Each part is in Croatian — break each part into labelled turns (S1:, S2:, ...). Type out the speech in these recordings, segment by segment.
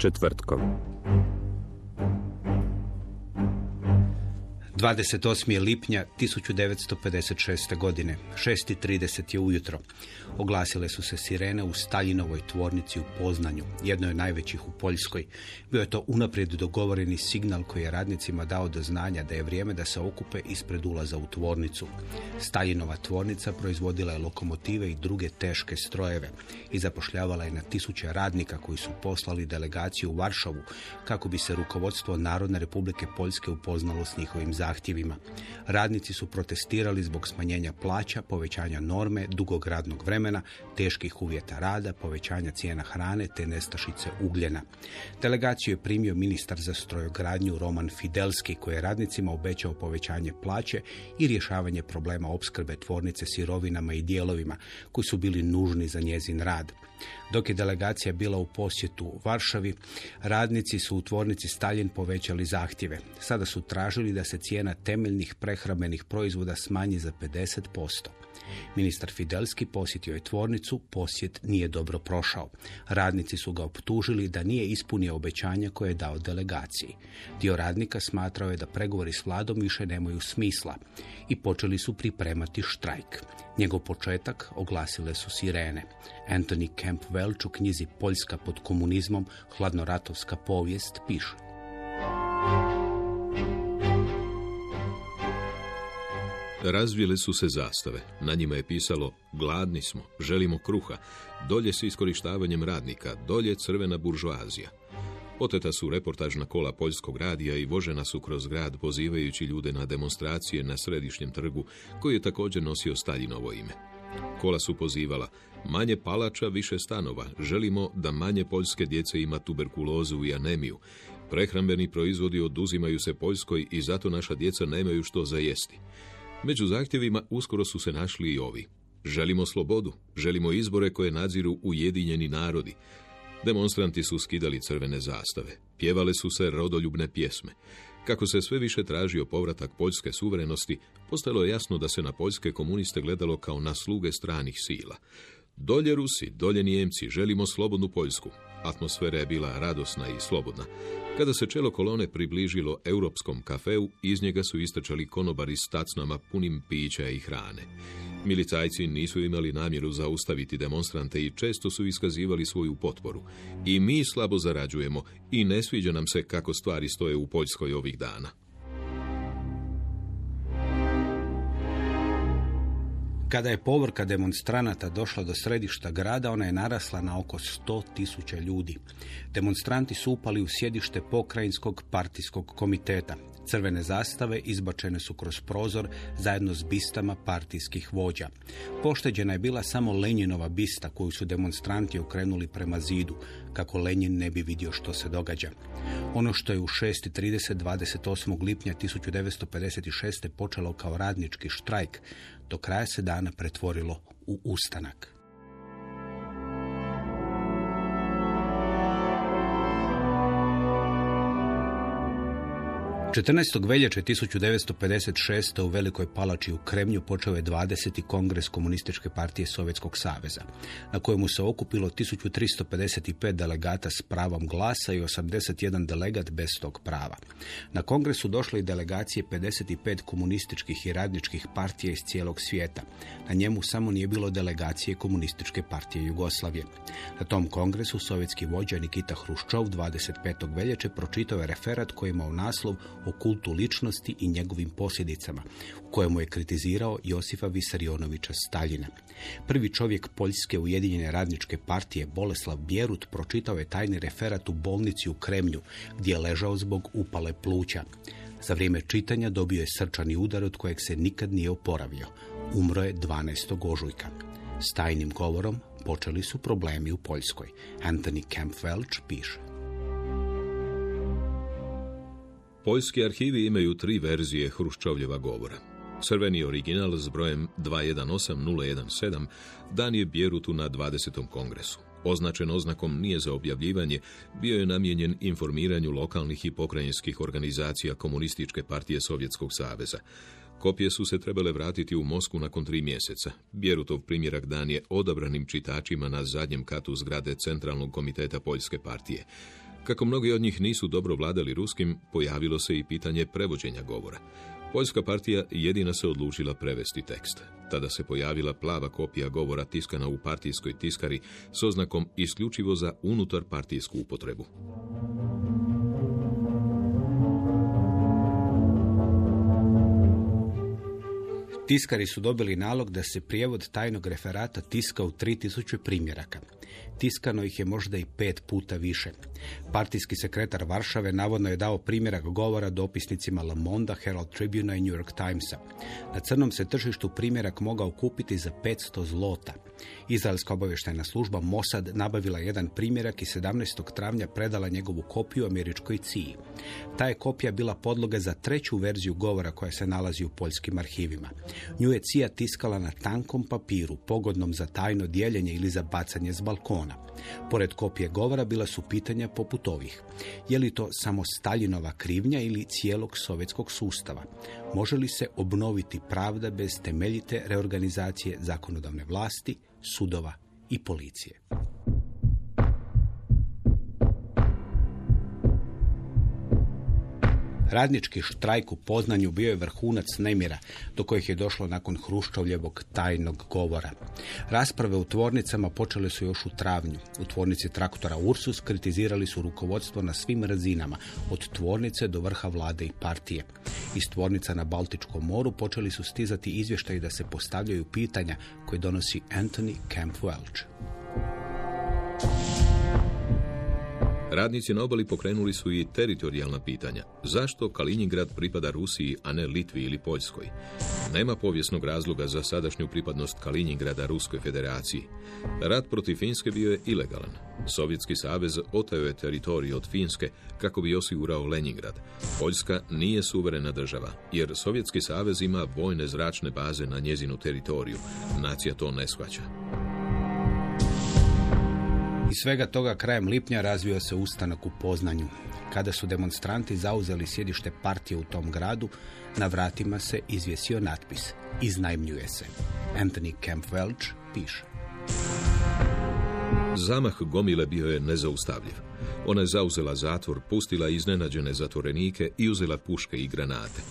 S1: Četvrtkom.
S2: 28. lipnja 1956. godine, 6.30 je ujutro. Oglasile su se sirene u Staljinovoj tvornici u Poznanju, jednoj od najvećih u Poljskoj. Bio je to unaprijed dogovoreni signal koji je radnicima dao do znanja da je vrijeme da se okupe ispred ulaza u tvornicu. Staljinova tvornica proizvodila je lokomotive i druge teške strojeve i zapošljavala je na tisuće radnika koji su poslali delegaciju u Varšavu kako bi se rukovodstvo Narodne republike Poljske upoznalo s njihovim zahtjevima. Radnici su protestirali zbog smanjenja plaća, povećanja norme, dugog radnog vremena, teških uvjeta rada, povećanja cijena hrane te nestašice ugljena. Delegaciju je primio ministar za strojogradnju Roman Fidelski koji je radnicima obećao povećanje plaće i rješavanje problema opskrbe tvornice sirovinama i dijelovima koji su bili nužni za njezin rad. Dok je delegacija bila u posjetu u Varšavi, radnici su u tvornici Stalin povećali zahtjeve. Sada su tražili da se cijena temeljnih prehrambenih proizvoda smanji za 50%. Ministar Fidelski posjetio je tvornicu, posjet nije dobro prošao. Radnici su ga optužili da nije ispunio obećanja koje je dao delegaciji. Dio radnika smatrao je da pregovori s vladom više nemaju smisla i počeli su pripremati štrajk. Njegov početak oglasile su sirene. Anthony Welch u knjizi Poljska pod komunizmom, hladnoratovska povijest, piše.
S3: Razvile su se zastave. Na njima je pisalo Gladni smo, želimo kruha, dolje s iskorištavanjem radnika, dolje crvena buržoazija. Oteta su reportažna kola Poljskog radija i vožena su kroz grad pozivajući ljude na demonstracije na središnjem trgu koji je također nosio Staljinovo ime. Kola su pozivala manje palača, više stanova. Želimo da manje poljske djece ima tuberkulozu i anemiju. Prehrambeni proizvodi oduzimaju se Poljskoj i zato naša djeca nemaju što za jesti. Među zahtjevima uskoro su se našli i ovi. Želimo slobodu, želimo izbore koje nadziru ujedinjeni narodi. Demonstranti su skidali crvene zastave, pjevale su se rodoljubne pjesme. Kako se sve više tražio povratak poljske suverenosti, postalo je jasno da se na poljske komuniste gledalo kao na sluge stranih sila. Dolje Rusi, dolje Nijemci, želimo slobodnu Poljsku. Atmosfera je bila radosna i slobodna. Kada se čelo kolone približilo europskom kafeu, iz njega su istrčali konobari s tacnama punim pića i hrane. Milicajci nisu imali namjeru zaustaviti demonstrante i često su iskazivali svoju potporu. I mi slabo zarađujemo i ne sviđa nam se kako stvari stoje u Poljskoj ovih dana.
S2: Kada je povorka demonstranata došla do središta grada, ona je narasla na oko 100 tisuća ljudi. Demonstranti su upali u sjedište pokrajinskog partijskog komiteta. Crvene zastave izbačene su kroz prozor zajedno s bistama partijskih vođa. Pošteđena je bila samo Lenjinova bista koju su demonstranti okrenuli prema zidu, kako Lenjin ne bi vidio što se događa. Ono što je u 6.30 28. lipnja 1956. počelo kao radnički štrajk, do kraja se dana pretvorilo u ustanak. 14. veljače 1956. u Velikoj palači u Kremlju počeo je 20. kongres Komunističke partije Sovjetskog saveza, na kojemu se okupilo 1355 delegata s pravom glasa i 81 delegat bez tog prava. Na kongresu došle i delegacije 55 komunističkih i radničkih partija iz cijelog svijeta. Na njemu samo nije bilo delegacije Komunističke partije Jugoslavije. Na tom kongresu sovjetski vođa Nikita Hruščov 25. veljače pročitao je referat koji imao naslov o kultu ličnosti i njegovim posljedicama, u kojemu je kritizirao Josifa Visarionovića Staljina. Prvi čovjek Poljske ujedinjene radničke partije Boleslav Bjerut pročitao je tajni referat u bolnici u Kremlju, gdje je ležao zbog upale pluća. Za vrijeme čitanja dobio je srčani udar od kojeg se nikad nije oporavio. Umro je 12. ožujka. S tajnim govorom počeli su problemi u Poljskoj. Anthony Kemp Welch piše.
S3: Poljski arhivi imaju tri verzije Hruščovljeva govora. Crveni original s brojem 218017 dan je Bjerutu na 20. kongresu. Označen oznakom nije za objavljivanje, bio je namijenjen informiranju lokalnih i pokrajinskih organizacija Komunističke partije Sovjetskog saveza. Kopije su se trebale vratiti u Mosku nakon tri mjeseca. Bjerutov primjerak dan je odabranim čitačima na zadnjem katu zgrade Centralnog komiteta Poljske partije. Kako mnogi od njih nisu dobro vladali ruskim, pojavilo se i pitanje prevođenja govora. Poljska partija jedina se odlučila prevesti tekst. Tada se pojavila plava kopija govora tiskana u partijskoj tiskari s oznakom isključivo za unutar partijsku upotrebu.
S2: Tiskari su dobili nalog da se prijevod tajnog referata tiska u 3000 primjeraka. Tiskano ih je možda i pet puta više. Partijski sekretar Varšave navodno je dao primjerak govora dopisnicima Le Monde, Herald Tribune i New York Timesa. Na crnom se tržištu primjerak mogao kupiti za 500 zlota. Izraelska obavještajna služba Mossad nabavila jedan primjerak i 17. travnja predala njegovu kopiju američkoj CIA. Ta je kopija bila podloga za treću verziju govora koja se nalazi u poljskim arhivima. Nju je CIA tiskala na tankom papiru, pogodnom za tajno dijeljenje ili za bacanje s balkona. Pored kopije govora bila su pitanja poput ovih. Je li to samo Staljinova krivnja ili cijelog sovjetskog sustava? Može li se obnoviti pravda bez temeljite reorganizacije zakonodavne vlasti, sudova i policije? Radnički štrajk u Poznanju bio je vrhunac nemira do kojih je došlo nakon Hruščovljevog tajnog govora. Rasprave u tvornicama počele su još u travnju. U tvornici traktora Ursus kritizirali su rukovodstvo na svim razinama, od tvornice do vrha vlade i partije. Iz tvornica na Baltičkom moru počeli su stizati izvještaji da se postavljaju pitanja koje donosi Anthony Camp Welch.
S3: Radnici na obali pokrenuli su i teritorijalna pitanja. Zašto Kaliningrad pripada Rusiji, a ne Litvi ili Poljskoj? Nema povijesnog razloga za sadašnju pripadnost Kaliningrada Ruskoj federaciji. Rat protiv Finske bio je ilegalan. Sovjetski savez otajo je teritorij od Finske kako bi osigurao Leningrad. Poljska nije suverena država, jer Sovjetski savez ima vojne zračne baze na njezinu teritoriju. Nacija to ne shvaća.
S2: Iz svega toga krajem lipnja razvio se ustanak u Poznanju. Kada su demonstranti zauzeli sjedište partije u tom gradu, na vratima se izvjesio natpis Iznajmljuje se. Anthony Kemp Welch piše.
S3: Zamah gomile bio je nezaustavljiv. Ona je zauzela zatvor, pustila iznenađene zatvorenike i uzela puške i granate.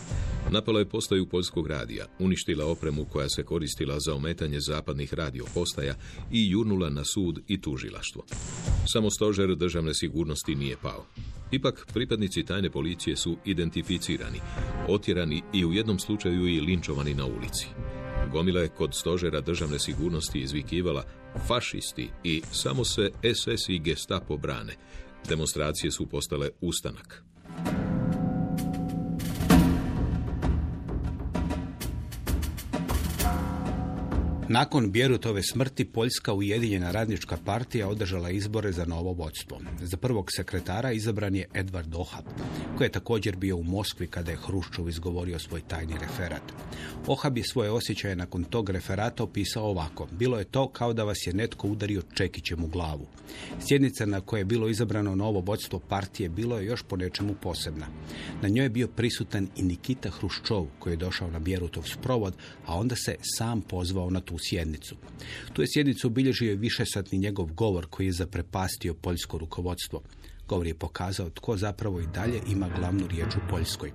S3: Napala je postaju poljskog radija, uništila opremu koja se koristila za ometanje zapadnih radiopostaja i jurnula na sud i tužilaštvo. Samo stožer državne sigurnosti nije pao. Ipak, pripadnici tajne policije su identificirani, otjerani i u jednom slučaju i linčovani na ulici. Gomila je kod stožera državne sigurnosti izvikivala fašisti i samo se SS i gestapo brane. Demonstracije su postale ustanak.
S2: Nakon Bjerutove smrti Poljska ujedinjena radnička partija održala izbore za novo vodstvo. Za prvog sekretara izabran je Edvard Ohab, koji je također bio u Moskvi kada je Hruščov izgovorio svoj tajni referat. Ohab je svoje osjećaje nakon tog referata opisao ovako. Bilo je to kao da vas je netko udario čekićem u glavu. Sjednica na kojoj je bilo izabrano novo vodstvo partije bilo je još po nečemu posebna. Na njoj je bio prisutan i Nikita Hruščov koji je došao na Bjerutov sprovod, a onda se sam pozvao na tu sjednicu. Tu je sjednicu obilježio višesatni njegov govor koji je zaprepastio poljsko rukovodstvo. Govor je pokazao tko zapravo i dalje ima glavnu riječ u Poljskoj.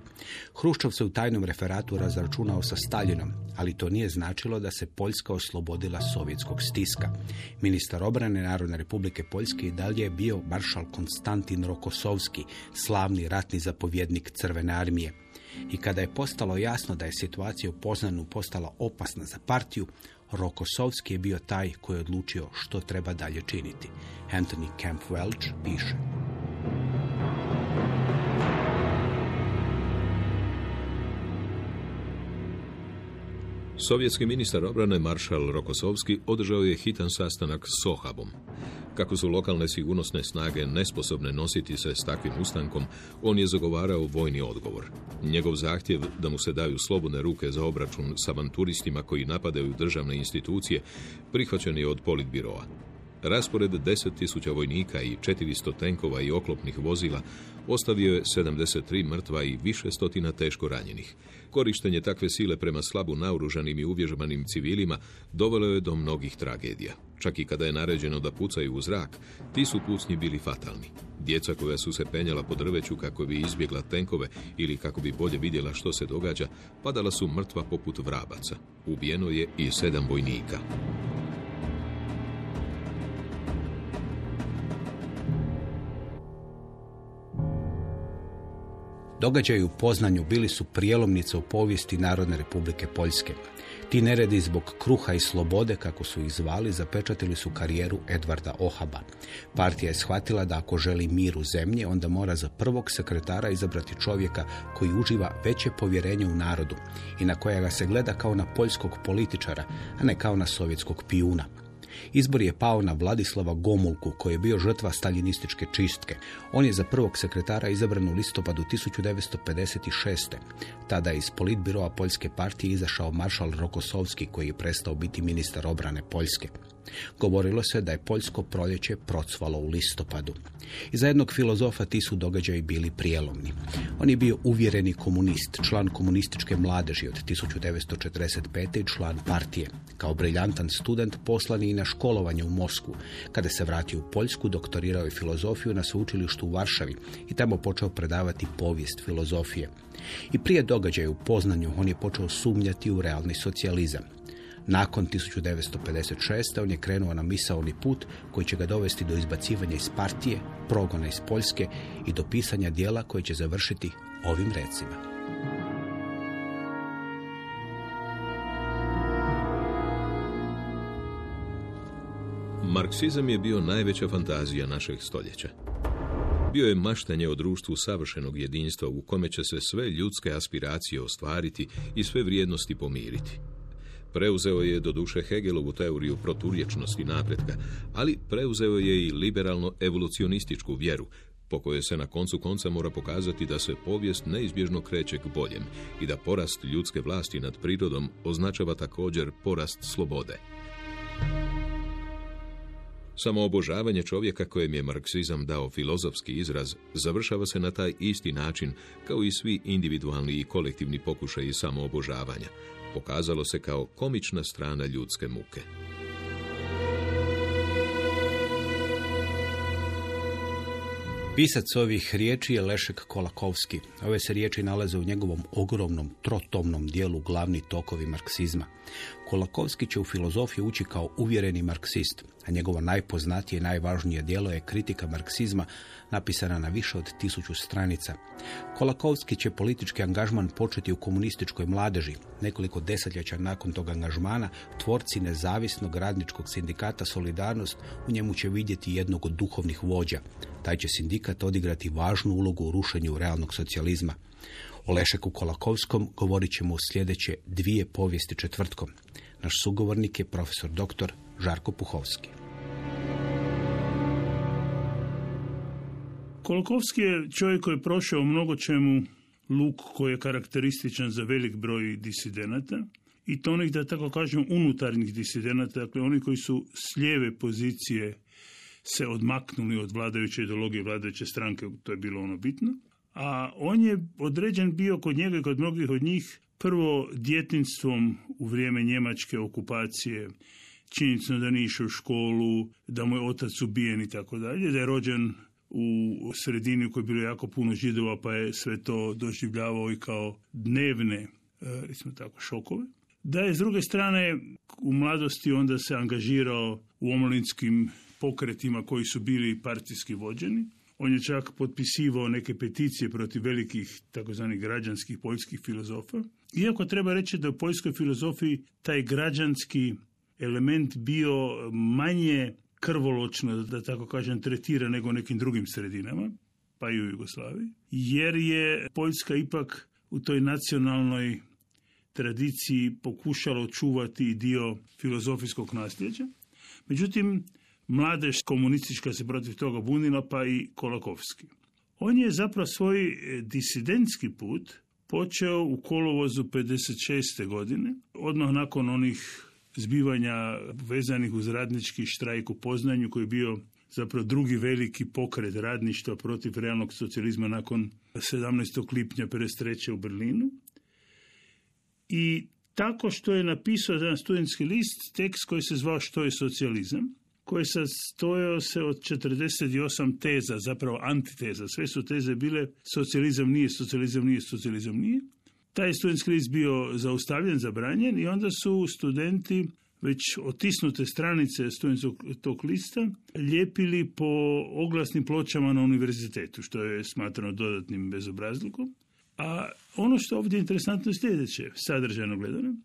S2: Hruščov se u tajnom referatu razračunao sa Staljinom, ali to nije značilo da se Poljska oslobodila sovjetskog stiska. Ministar obrane Narodne republike Poljske i dalje je bio maršal Konstantin Rokosovski, slavni ratni zapovjednik Crvene armije. I kada je postalo jasno da je situacija u Poznanu postala opasna za partiju, Rokosovski je bio taj koji je odlučio što treba dalje činiti. Anthony Camp Welch piše.
S3: Sovjetski ministar obrane maršal Rokosovski održao je hitan sastanak s Sohabom. Kako su lokalne sigurnosne snage nesposobne nositi se s takvim ustankom, on je zagovarao vojni odgovor. Njegov zahtjev da mu se daju slobodne ruke za obračun s avanturistima koji napadaju državne institucije prihvaćen je od politbiroa. Raspored 10.000 vojnika i 400 tenkova i oklopnih vozila ostavio je 73 mrtva i više stotina teško ranjenih. Korištenje takve sile prema slabu naoružanim i uvježbanim civilima dovelo je do mnogih tragedija. Čak i kada je naređeno da pucaju u zrak, ti su pucnji bili fatalni. Djeca koja su se penjala po drveću kako bi izbjegla tenkove ili kako bi bolje vidjela što se događa, padala su mrtva poput vrabaca. Ubijeno je i sedam vojnika.
S2: Događaji u Poznanju bili su prijelomnica u povijesti Narodne republike Poljske. Ti neredi zbog kruha i slobode, kako su ih zvali, zapečatili su karijeru Edvarda Ohaba. Partija je shvatila da ako želi mir u zemlji, onda mora za prvog sekretara izabrati čovjeka koji uživa veće povjerenje u narodu i na kojega se gleda kao na poljskog političara, a ne kao na sovjetskog pijuna. Izbor je pao na Vladislava Gomulku, koji je bio žrtva staljinističke čistke. On je za prvog sekretara izabran u listopadu 1956. Tada je iz politbiroa Poljske partije izašao maršal Rokosovski, koji je prestao biti ministar obrane Poljske. Govorilo se da je poljsko proljeće procvalo u listopadu. I za jednog filozofa ti su događaji bili prijelomni. On je bio uvjereni komunist, član komunističke mladeži od 1945. i član partije. Kao briljantan student poslan i na školovanje u Mosku. Kada se vratio u Poljsku, doktorirao je filozofiju na sveučilištu u Varšavi i tamo počeo predavati povijest filozofije. I prije događaja u Poznanju on je počeo sumnjati u realni socijalizam. Nakon 1956. on je krenuo na misaoni put koji će ga dovesti do izbacivanja iz partije, progona iz Poljske i do pisanja dijela koji će završiti ovim recima.
S3: Marksizam je bio najveća fantazija našeg stoljeća. Bio je maštanje o društvu savršenog jedinstva u kome će se sve ljudske aspiracije ostvariti i sve vrijednosti pomiriti. Preuzeo je do duše Hegelovu teoriju proturječnosti napretka, ali preuzeo je i liberalno evolucionističku vjeru, po kojoj se na koncu konca mora pokazati da se povijest neizbježno kreće k boljem i da porast ljudske vlasti nad prirodom označava također porast slobode. Samo obožavanje čovjeka kojem je marksizam dao filozofski izraz završava se na taj isti način kao i svi individualni i kolektivni pokušaji samoobožavanja. Pokazalo se kao komična strana ljudske muke.
S2: Pisac ovih riječi je Lešek Kolakovski. Ove se riječi nalaze u njegovom ogromnom trotomnom dijelu glavni tokovi marksizma. Kolakovski će u filozofiju ući kao uvjereni marksist, a njegovo najpoznatije i najvažnije djelo je kritika marksizma napisana na više od tisuću stranica. Kolakovski će politički angažman početi u komunističkoj mladeži. Nekoliko desetljeća nakon tog angažmana tvorci nezavisnog radničkog sindikata Solidarnost u njemu će vidjeti jednog od duhovnih vođa. Taj će sindikat odigrati važnu ulogu u rušenju realnog socijalizma. O Lešeku Kolakovskom govorit ćemo u sljedeće dvije povijesti četvrtkom. Naš sugovornik je profesor dr. Žarko Puhovski.
S4: Kolakovski je čovjek koji je prošao mnogo čemu luk koji je karakterističan za velik broj disidenata i to onih, da tako kažem, unutarnjih disidenata, dakle oni koji su s lijeve pozicije se odmaknuli od vladajuće ideologije vladajuće stranke, to je bilo ono bitno. A on je određen bio kod njega i kod mnogih od njih prvo djetinstvom u vrijeme njemačke okupacije, činjenicom da nije išao u školu, da mu je otac ubijen i tako dalje, da je rođen u sredini u kojoj je bilo jako puno židova, pa je sve to doživljavao i kao dnevne, e, recimo tako, šokove. Da je s druge strane u mladosti onda se angažirao u omladinskim pokretima koji su bili partijski vođeni. On je čak potpisivao neke peticije protiv velikih takozvanih građanskih poljskih filozofa. Iako treba reći da u poljskoj filozofiji taj građanski element bio manje krvoločno, da tako kažem, tretira nego nekim drugim sredinama, pa i u Jugoslaviji, jer je Poljska ipak u toj nacionalnoj tradiciji pokušala čuvati dio filozofijskog nasljeđa. Međutim, mladež komunistička se protiv toga bunila, pa i Kolakovski. On je zapravo svoj e, disidentski put počeo u kolovozu 56. godine, odmah nakon onih zbivanja vezanih uz radnički štrajk u Poznanju koji je bio zapravo drugi veliki pokret radništva protiv realnog socijalizma nakon 17. lipnja 53. u Berlinu. I tako što je napisao jedan studentski list, tekst koji se zvao Što je socijalizam, koji sastojao se od 48 teza, zapravo antiteza. Sve su teze bile socijalizam nije, socijalizam nije, socijalizam nije. Taj studentski list bio zaustavljen, zabranjen i onda su studenti već otisnute stranice studentskog tog lista lijepili po oglasnim pločama na univerzitetu, što je smatrano dodatnim bezobrazlukom. A ono što ovdje je interesantno je sljedeće, sadržajno gledano.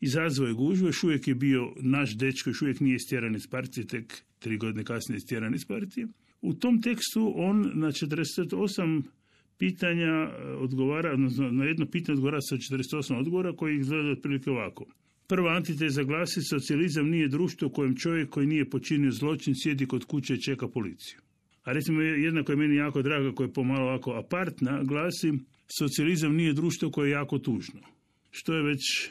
S4: Izazvao je gužvu, još uvijek je bio naš dečko, još uvijek nije istjeran iz partije, tek tri godine kasnije istjeran iz partije. U tom tekstu on na 48 pitanja e, odgovara, odnosno na jedno pitanje odgovara sa 48 odgovora koji izgleda otprilike ovako. Prva antiteza glasi socijalizam nije društvo u kojem čovjek koji nije počinio zločin sjedi kod kuće i čeka policiju. A recimo jedna koja je meni jako draga, koja je pomalo ovako apartna, glasi socijalizam nije društvo koje je jako tužno. Što je već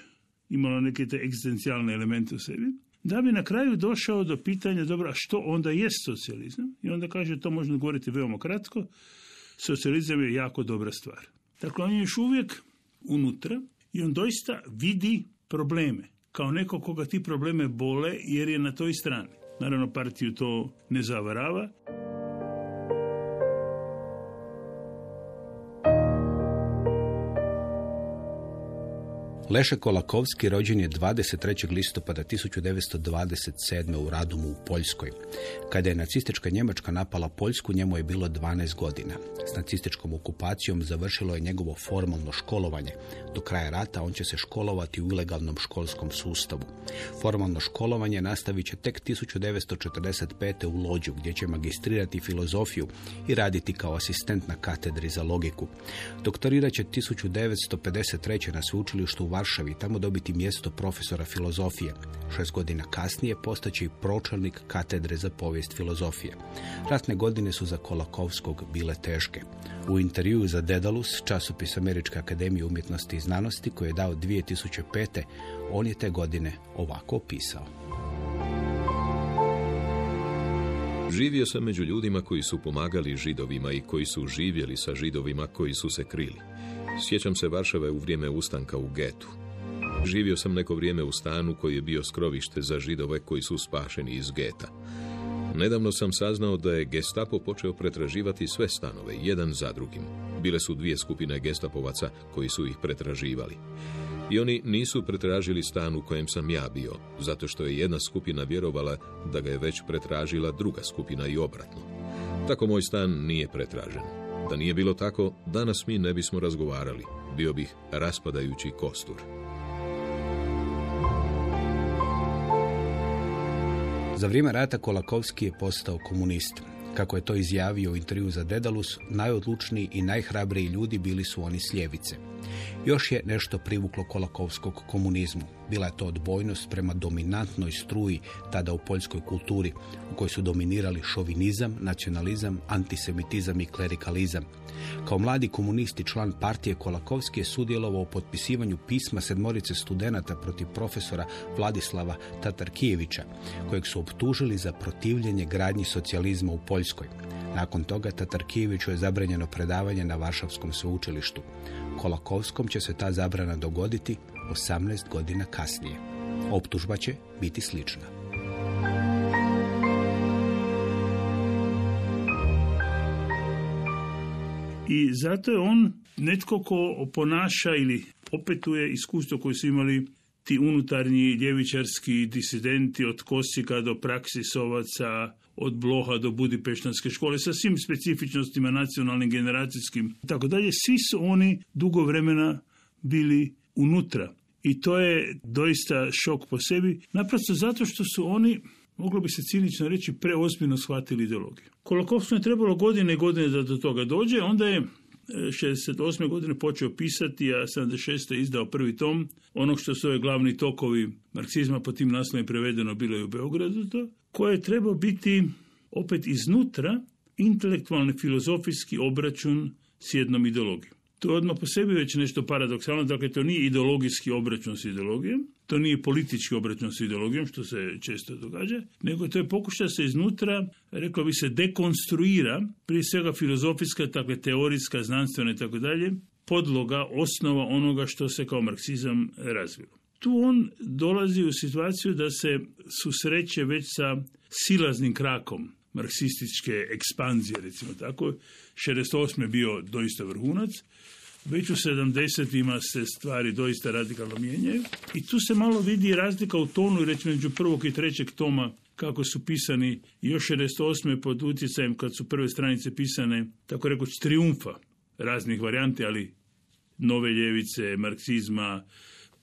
S4: imalo neke te egzistencijalne elemente u sebi. Da bi na kraju došao do pitanja, dobro, a što onda jest socijalizam? I onda kaže, to možemo govoriti veoma kratko, socijalizam je jako dobra stvar. Dakle, on je još uvijek unutra i on doista vidi probleme. Kao neko koga ti probleme bole jer je na toj strani. Naravno, partiju to ne zavarava.
S2: Leše Kolakovski rođen je 23. listopada 1927. u Radumu u Poljskoj. Kada je nacistička Njemačka napala Poljsku, njemu je bilo 12 godina. S nacističkom okupacijom završilo je njegovo formalno školovanje. Do kraja rata on će se školovati u ilegalnom školskom sustavu. Formalno školovanje nastavit će tek 1945. u Lođu, gdje će magistrirati filozofiju i raditi kao asistent na katedri za logiku. Doktorirat će 1953. na sveučilištu u Varšavi tamo dobiti mjesto profesora filozofije. Šest godina kasnije postaće i pročelnik katedre za povijest filozofije. Ratne godine su za Kolakovskog bile teške. U intervju za Dedalus, časopis Američke akademije umjetnosti i znanosti koji je dao 2005. on je te godine ovako opisao.
S3: Živio sam među ljudima koji su pomagali židovima i koji su živjeli sa židovima koji su se krili. Sjećam se Varšave u vrijeme ustanka u getu. Živio sam neko vrijeme u stanu koji je bio skrovište za židove koji su spašeni iz geta. Nedavno sam saznao da je gestapo počeo pretraživati sve stanove, jedan za drugim. Bile su dvije skupine gestapovaca koji su ih pretraživali. I oni nisu pretražili stan u kojem sam ja bio, zato što je jedna skupina vjerovala da ga je već pretražila druga skupina i obratno. Tako moj stan nije pretražen. Da nije bilo tako, danas mi ne bismo razgovarali. Bio bih raspadajući kostur.
S2: Za vrijeme rata Kolakovski je postao komunist. Kako je to izjavio u intervju za Dedalus, najodlučniji i najhrabriji ljudi bili su oni s ljevice. Još je nešto privuklo Kolakovskog komunizmu. Bila je to odbojnost prema dominantnoj struji tada u poljskoj kulturi, u kojoj su dominirali šovinizam, nacionalizam, antisemitizam i klerikalizam. Kao mladi komunist i član partije Kolakovski je sudjelovao u potpisivanju pisma sedmorice studenata protiv profesora Vladislava Tatarkijevića, kojeg su optužili za protivljenje gradnji socijalizma u Poljskoj. Nakon toga Tatarkijeviću je zabranjeno predavanje na Varšavskom sveučilištu. Kolakovskom će se ta zabrana dogoditi 18 godina kasnije. Optužba će biti slična.
S4: I zato je on netko ko ponaša ili opetuje iskustvo koje su imali ti unutarnji ljevičarski disidenti od Kosika do Praksisovaca, od Bloha do Budipeštanske škole sa svim specifičnostima nacionalnim, generacijskim i tako dalje. Svi su oni dugo vremena bili unutra. I to je doista šok po sebi, naprosto zato što su oni moglo bi se cinično reći, preozbiljno shvatili ideologiju. Kolakovskom je trebalo godine i godine da do toga dođe, onda je 68. godine počeo pisati, a 76. je izdao prvi tom onog što su ove glavni tokovi marksizma, po tim naslovima prevedeno bilo i u Beogradu to, koje je trebao biti opet iznutra intelektualni filozofijski obračun s jednom ideologijom. To je odmah po sebi već nešto paradoksalno, dakle to nije ideologijski obračun s ideologijom, to nije politički obračun s ideologijom, što se često događa, nego to je pokušaj se iznutra, reklo bi se, dekonstruira, prije svega filozofijska, dakle teorijska, znanstvena i tako dalje, podloga, osnova onoga što se kao marksizam razvilo. Tu on dolazi u situaciju da se susreće već sa silaznim krakom marksističke ekspanzije, recimo tako. 68. je bio doista vrhunac, već u 70. se stvari doista radikalno mijenjaju i tu se malo vidi razlika u tonu recimo među prvog i trećeg toma kako su pisani još 68. pod utjecajem kad su prve stranice pisane, tako rekoć, triumfa raznih varijanti, ali nove ljevice, marksizma,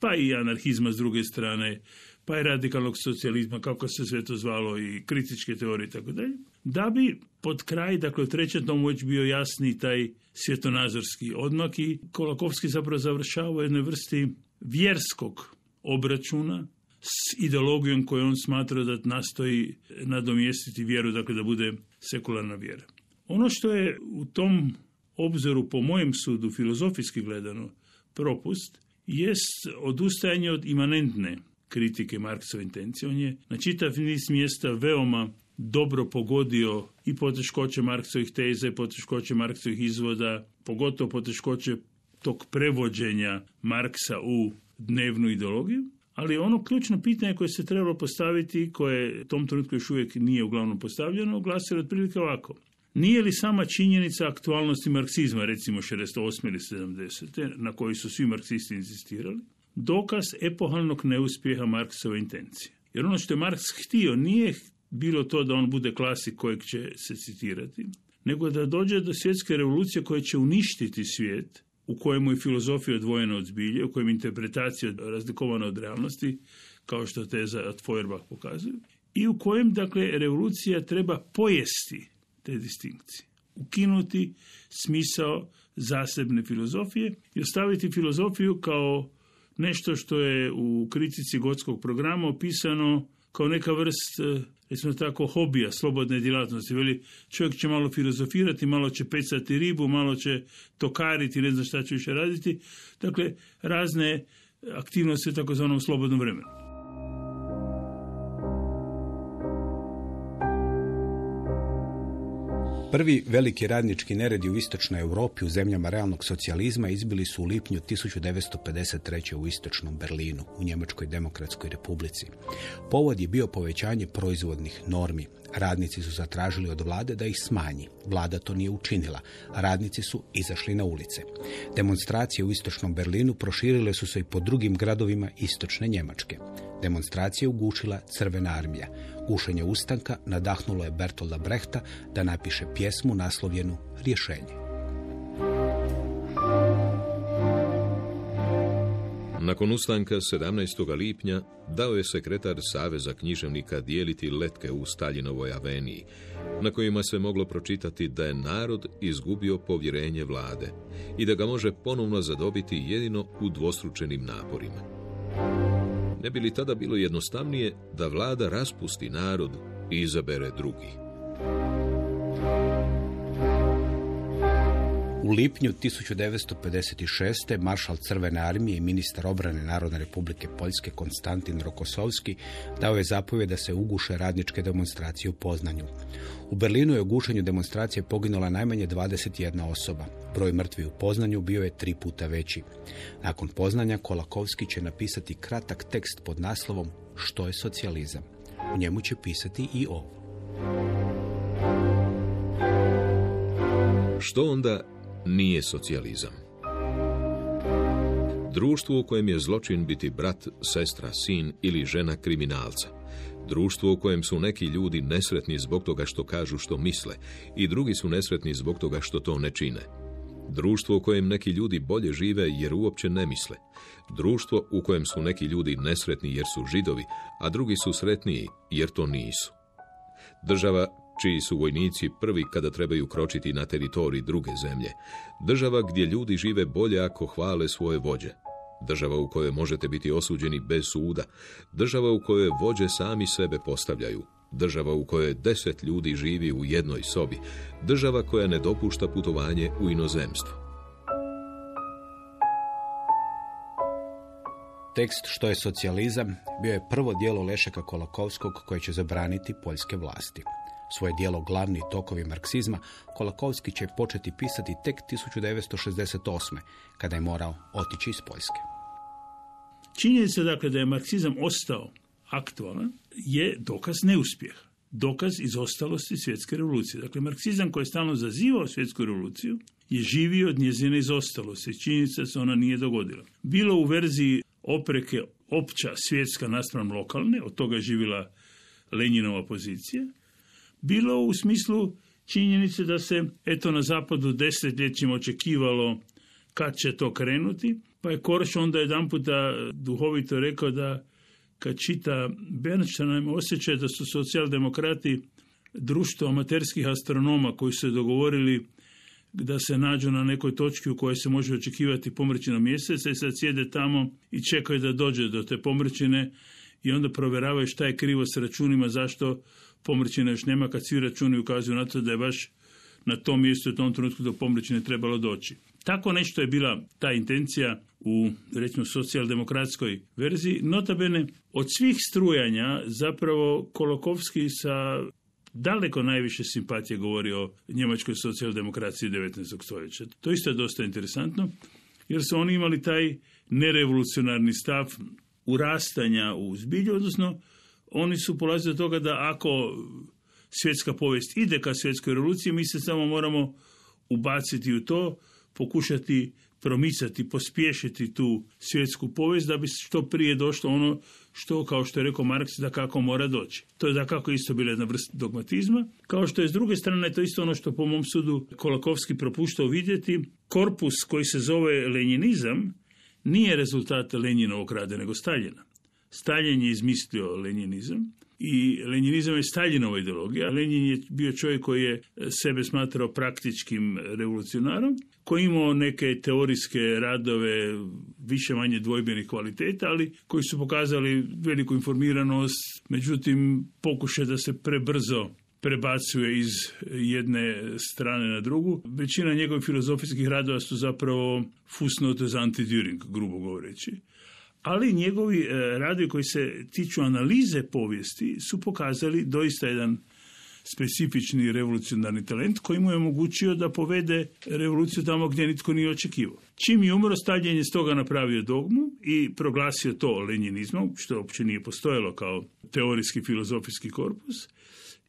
S4: pa i anarhizma s druge strane, pa i radikalnog socijalizma, kako se sve to zvalo, i kritičke teorije i tako dalje, da bi pod kraj, dakle u trećem tomu već bio jasni taj svjetonazorski odmak i Kolakovski zapravo završava u jednoj vrsti vjerskog obračuna s ideologijom koju on smatra da nastoji nadomjestiti vjeru, dakle da bude sekularna vjera. Ono što je u tom obzoru, po mojem sudu, filozofijski gledano, propust, jest odustajanje od imanentne kritike Marksove intencije. On je na čitav niz mjesta veoma dobro pogodio i poteškoće Marksovih teza i poteškoće Marksovih izvoda, pogotovo poteškoće tog prevođenja Marksa u dnevnu ideologiju. Ali ono ključno pitanje koje se trebalo postaviti, koje tom trenutku još uvijek nije uglavnom postavljeno, glasilo otprilike ovako. Nije li sama činjenica aktualnosti marksizma, recimo 68. ili 70. na koji su svi marksisti insistirali, dokaz epohalnog neuspjeha Marksove intencije? Jer ono što je Marks htio nije bilo to da on bude klasik kojeg će se citirati, nego da dođe do svjetske revolucije koja će uništiti svijet u kojemu je filozofija odvojena od zbilje, u kojem je interpretacija razlikovana od realnosti, kao što teza od Feuerbach pokazuje, i u kojem, dakle, revolucija treba pojesti te distinkcije. Ukinuti smisao zasebne filozofije i ostaviti filozofiju kao nešto što je u kritici gotskog programa opisano kao neka vrst, recimo tako, hobija, slobodne djelatnosti. Veli, čovjek će malo filozofirati, malo će pecati ribu, malo će tokariti, ne zna šta će više raditi. Dakle, razne aktivnosti u takozvanom slobodnom vremenu.
S2: Prvi veliki radnički neredi u istočnoj Europi u zemljama realnog socijalizma izbili su u lipnju 1953. u istočnom Berlinu, u Njemačkoj demokratskoj republici. Povod je bio povećanje proizvodnih normi. Radnici su zatražili od vlade da ih smanji. Vlada to nije učinila. Radnici su izašli na ulice. Demonstracije u istočnom Berlinu proširile su se i po drugim gradovima istočne Njemačke. Demonstracije ugušila Crvena armija. Gušenje ustanka nadahnulo je Bertolda Brehta da napiše pjesmu naslovljenu Rješenje.
S3: Nakon ustanka 17. lipnja dao je sekretar Saveza književnika dijeliti letke u Staljinovoj aveniji, na kojima se moglo pročitati da je narod izgubio povjerenje vlade i da ga može ponovno zadobiti jedino u dvostručenim naporima. Ne bi li tada bilo jednostavnije da vlada raspusti narod i izabere drugi?
S2: U lipnju 1956. maršal Crvene armije i ministar obrane Narodne republike Poljske Konstantin Rokosovski dao je zapovjed da se uguše radničke demonstracije u Poznanju. U Berlinu je u gušenju demonstracije poginula najmanje 21 osoba. Broj mrtvi u Poznanju bio je tri puta veći. Nakon Poznanja Kolakovski će napisati kratak tekst pod naslovom Što je socijalizam? U njemu će pisati i ovo.
S3: Što onda nije socijalizam. Društvo u kojem je zločin biti brat, sestra, sin ili žena kriminalca. Društvo u kojem su neki ljudi nesretni zbog toga što kažu što misle i drugi su nesretni zbog toga što to ne čine. Društvo u kojem neki ljudi bolje žive jer uopće ne misle. Društvo u kojem su neki ljudi nesretni jer su židovi, a drugi su sretniji jer to nisu. Država čiji su vojnici prvi kada trebaju kročiti na teritorij druge zemlje. Država gdje ljudi žive bolje ako hvale svoje vođe. Država u kojoj možete biti osuđeni bez suda. Država u kojoj vođe sami sebe postavljaju. Država u kojoj deset ljudi živi u jednoj sobi. Država koja ne dopušta putovanje u inozemstvo.
S2: Tekst Što je socijalizam bio je prvo dijelo Lešeka Kolakovskog koje će zabraniti poljske vlasti. Svoje dijelo Glavni tokovi marksizma Kolakovski će početi pisati tek 1968. kada je morao otići iz Poljske.
S4: Činjenica dakle da je marksizam ostao aktualan je dokaz neuspjeha. Dokaz izostalosti svjetske revolucije. Dakle, marksizam koji je stalno zazivao svjetsku revoluciju je živio od njezine izostalosti. Činjenica se ona nije dogodila. Bilo u verziji opreke opća svjetska naspram lokalne, od toga je živjela Lenjinova pozicija, bilo u smislu činjenice da se eto na zapadu desetljećima očekivalo kad će to krenuti, pa je Korš onda jedan puta duhovito rekao da kad čita Bernstein ima osjećaj da su socijaldemokrati društvo amaterskih astronoma koji su se dogovorili da se nađu na nekoj točki u kojoj se može očekivati pomrčina mjeseca i sad sjede tamo i čekaju da dođe do te pomrčine i onda provjeravaju šta je krivo s računima, zašto pomrčine još nema, kad svi računi ukazuju na to da je baš na tom mjestu u tom trenutku do pomrčine trebalo doći. Tako nešto je bila ta intencija u, recimo, socijaldemokratskoj verziji. Notabene, od svih strujanja zapravo Kolokovski sa daleko najviše simpatije govori o njemačkoj socijaldemokraciji 19. stoljeća. To isto je dosta interesantno, jer su oni imali taj nerevolucionarni stav urastanja u zbilju, odnosno oni su polazili od toga da ako svjetska povijest ide ka svjetskoj revoluciji, mi se samo moramo ubaciti u to, pokušati promicati, pospješiti tu svjetsku povijest da bi što prije došlo ono što, kao što je rekao Marks, da kako mora doći. To je da kako isto bila jedna vrsta dogmatizma. Kao što je s druge strane, to isto ono što po mom sudu Kolakovski propuštao vidjeti, korpus koji se zove lenjinizam nije rezultat Lenjinovog rada, nego Staljina. Stalin je izmislio lenjinizam i lenjinizam je Staljinova ideologija. Lenin je bio čovjek koji je sebe smatrao praktičkim revolucionarom, koji imao neke teorijske radove više manje dvojbenih kvaliteta, ali koji su pokazali veliku informiranost, međutim pokušaj da se prebrzo prebacuje iz jedne strane na drugu. Većina njegovih filozofijskih radova su zapravo fusnote za anti grubo govoreći ali njegovi e, radovi koji se tiču analize povijesti su pokazali doista jedan specifični revolucionarni talent koji mu je omogućio da povede revoluciju tamo gdje nitko nije očekivao. Čim je umro, Stalin je stoga napravio dogmu i proglasio to lenjinizmom, što uopće nije postojalo kao teorijski filozofijski korpus,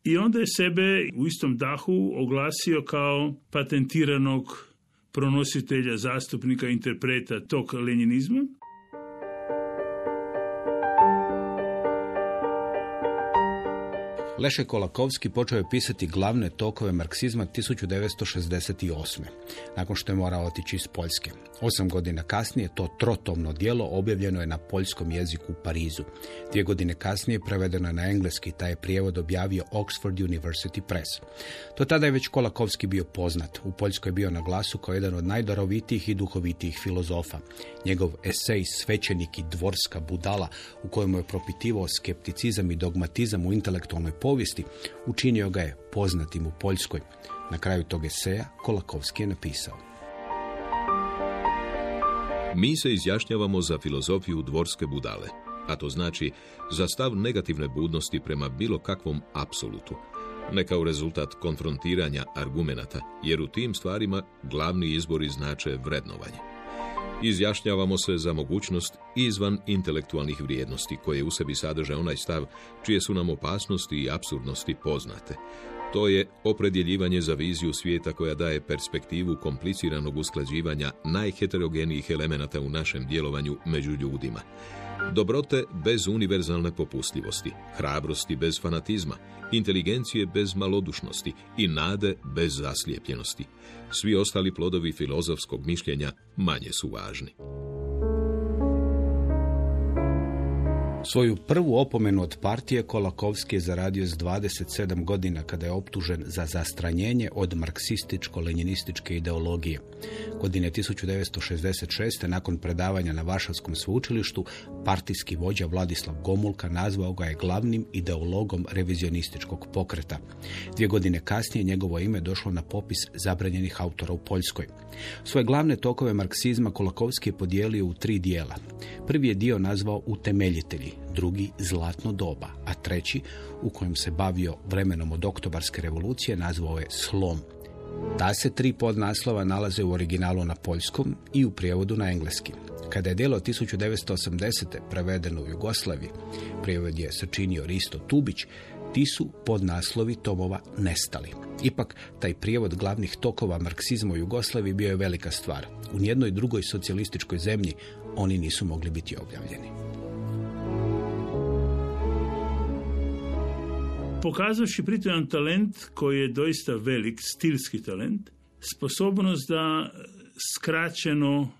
S4: i onda je sebe u istom dahu oglasio kao patentiranog pronositelja, zastupnika, interpreta tog lenjinizma
S2: Leše Kolakovski počeo je pisati glavne tokove marksizma 1968. nakon što je morao otići iz Poljske. Osam godina kasnije to trotomno dijelo objavljeno je na poljskom jeziku u Parizu. Dvije godine kasnije prevedeno je na engleski, taj je prijevod objavio Oxford University Press. To tada je već Kolakovski bio poznat. U Poljskoj je bio na glasu kao jedan od najdarovitijih i duhovitijih filozofa. Njegov esej Svećenik i dvorska budala u kojemu je propitivao skepticizam i dogmatizam u intelektualnoj povijesti, učinio ga je poznatim u Poljskoj. Na kraju tog eseja Kolakovski je napisao.
S3: Mi se izjašnjavamo za filozofiju dvorske budale, a to znači za stav negativne budnosti prema bilo kakvom apsolutu, ne kao rezultat konfrontiranja argumenata, jer u tim stvarima glavni izbori znače vrednovanje. Izjašnjavamo se za mogućnost izvan intelektualnih vrijednosti koje u sebi sadrže onaj stav čije su nam opasnosti i apsurdnosti poznate. To je opredjeljivanje za viziju svijeta koja daje perspektivu kompliciranog usklađivanja najheterogenijih elemenata u našem djelovanju među ljudima. Dobrote bez univerzalne popustljivosti, hrabrosti bez fanatizma, inteligencije bez malodušnosti i nade bez zaslijepljenosti. Svi ostali plodovi filozofskog mišljenja manje su važni.
S2: Svoju prvu opomenu od partije Kolakovski je zaradio s 27 godina kada je optužen za zastranjenje od marksističko-lenjinističke ideologije. Godine 1966. nakon predavanja na Varšavskom sveučilištu, partijski vođa Vladislav Gomulka nazvao ga je glavnim ideologom revizionističkog pokreta. Dvije godine kasnije njegovo ime došlo na popis zabranjenih autora u Poljskoj. Svoje glavne tokove marksizma Kolakovski je podijelio u tri dijela. Prvi je dio nazvao utemeljitelji, drugi zlatno doba, a treći, u kojem se bavio vremenom od oktobarske revolucije, nazvao je slom. Ta se tri podnaslova nalaze u originalu na poljskom i u prijevodu na engleski. Kada je djelo 1980. prevedeno u Jugoslaviji, prijevod je sačinio Risto Tubić, ti su podnaslovi tomova nestali. Ipak, taj prijevod glavnih tokova marksizma u Jugoslaviji bio je velika stvar. U nijednoj drugoj socijalističkoj zemlji oni nisu mogli biti objavljeni.
S4: Pokazavši pritom talent koji je doista velik, stilski talent, sposobnost da skraćeno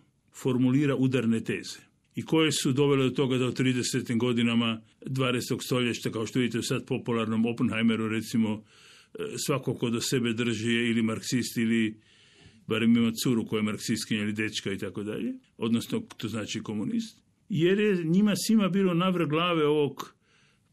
S4: formulira udarne teze i koje su dovele do toga da u 30. godinama 20. stoljeća, kao što vidite u sad popularnom Oppenheimeru, recimo, svako ko do sebe drži je ili marksist ili barem ima curu koja je marksistkinja ili dečka i tako dalje, odnosno to znači komunist, jer je njima svima bilo navrh glave ovog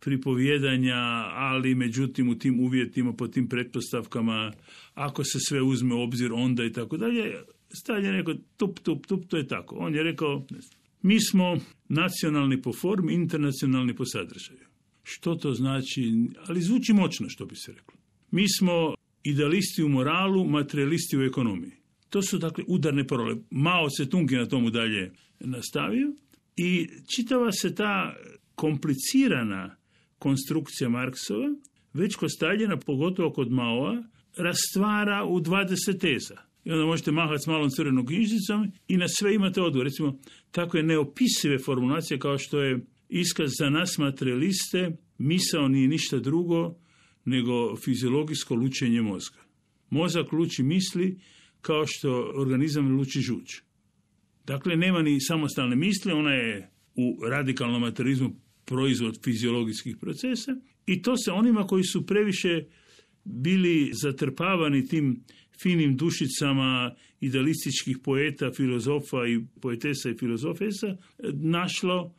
S4: pripovjedanja, ali međutim u tim uvjetima, po tim pretpostavkama, ako se sve uzme u obzir onda i tako dalje, Stalin je rekao tup, tup, tup, to je tako. On je rekao, ne znam, mi smo nacionalni po formi, internacionalni po sadržaju. Što to znači? Ali zvuči moćno, što bi se reklo. Mi smo idealisti u moralu, materialisti u ekonomiji. To su dakle udarne parole. Mao se Tunki na tomu dalje nastavio i čitava se ta komplicirana konstrukcija Marksova, već kod Staljina, pogotovo kod Maoa, rastvara u 20 teza. I onda možete mahati s malom crvenom knjižicom i na sve imate odgovor. Recimo, tako je neopisive formulacije kao što je iskaz za nas materialiste, misao nije ništa drugo nego fiziologijsko lučenje mozga. Mozak luči misli kao što organizam luči žuč. Dakle, nema ni samostalne misli, ona je u radikalnom materializmu proizvod fiziologijskih procesa i to se onima koji su previše bili zatrpavani tim finim dušicama idealističkih poeta, filozofa i poetesa i filozofesa našlo